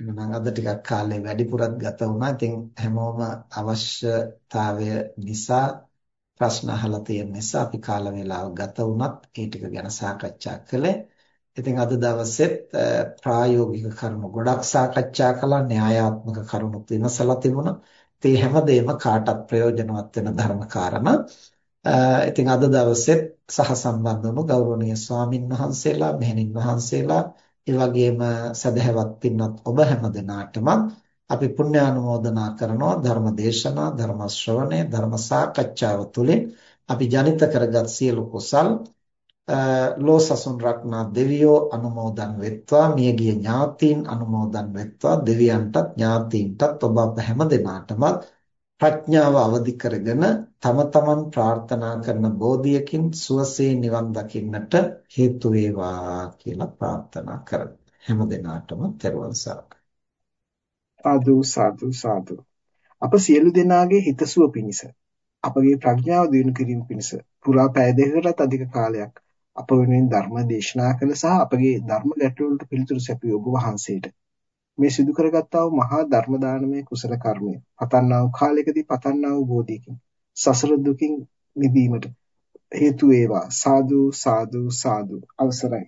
එහෙනම් අද ටිකක් කාලේ වැඩිපුරත් ගත වුණා. ඉතින් හැමෝම අවශ්‍යතාවය නිසා ප්‍රශ්න අහලා තියෙන නිසා අපි කාල වේලාව ගත වුණත් ඒ ටික ගැන සාකච්ඡා කළේ. ඉතින් අද දවසෙත් ප්‍රායෝගික කරුණු ගොඩක් සාකච්ඡා කළා. න්‍යායාත්මක කරුණු විමසලා තිබුණා. ඉතින් හැමදේම කාටත් ප්‍රයෝජනවත් වෙන ධර්ම කාරණා. ඉතින් අද දවසෙත් සහසම්බන්ධ වුණු ගෞරවනීය ස්වාමින් වහන්සේලා, මෙහෙණින් වහන්සේලා ඒ වගේම සදහැවත් පින්වත් ඔබ හැම දෙනාටම අපි පුණ්‍යානුමෝදනා කරනවා ධර්ම දේශනා ධර්ම ශ්‍රවණය ධර්ම සාකච්ඡාව තුළින් අපි ජනිත කරගත් සියලු කුසල් ලෝසසුන් රක්නා දෙවියෝ අනුමෝදන් වෙත්වා මියගිය ඥාතීන් අනුමෝදන් වෙත්වා දෙවියන්ටත් ඥාතීන්ටත් ඔබ අප හැම දෙනාටම ප්‍රඥාව අවදි කරගෙන තම තමන් ප්‍රාර්ථනා කරන බෝධියකින් සුවසේ නිවන් දකින්නට හේතු වේවා කියලා ප්‍රාර්ථනා කරමු. හැම දිනාටම තෙරුවන් සරණයි. සාදු සාදු සාදු. අප සියලු දෙනාගේ හිතසුව පිණිස අපගේ ප්‍රඥාව දියුණු කිරීම පිණිස පුරා පැය දෙකකටත් අධික කාලයක් අප වෙනුවෙන් ධර්ම දේශනා කළ සහ අපගේ ධර්ම ගැටළු වලට පිළිතුරු සැපී ඔබ වහන්සේට මේ සිදු කරගත්තා වූ මහා ධර්ම දානමය කුසල කර්මය පතන්නා වූ කාලයකදී පතන්නා වූ බෝධියකින් සසර දුකින් මිදීමට හේතු වේවා. සාදු සාදු සාදු. අවසරයි.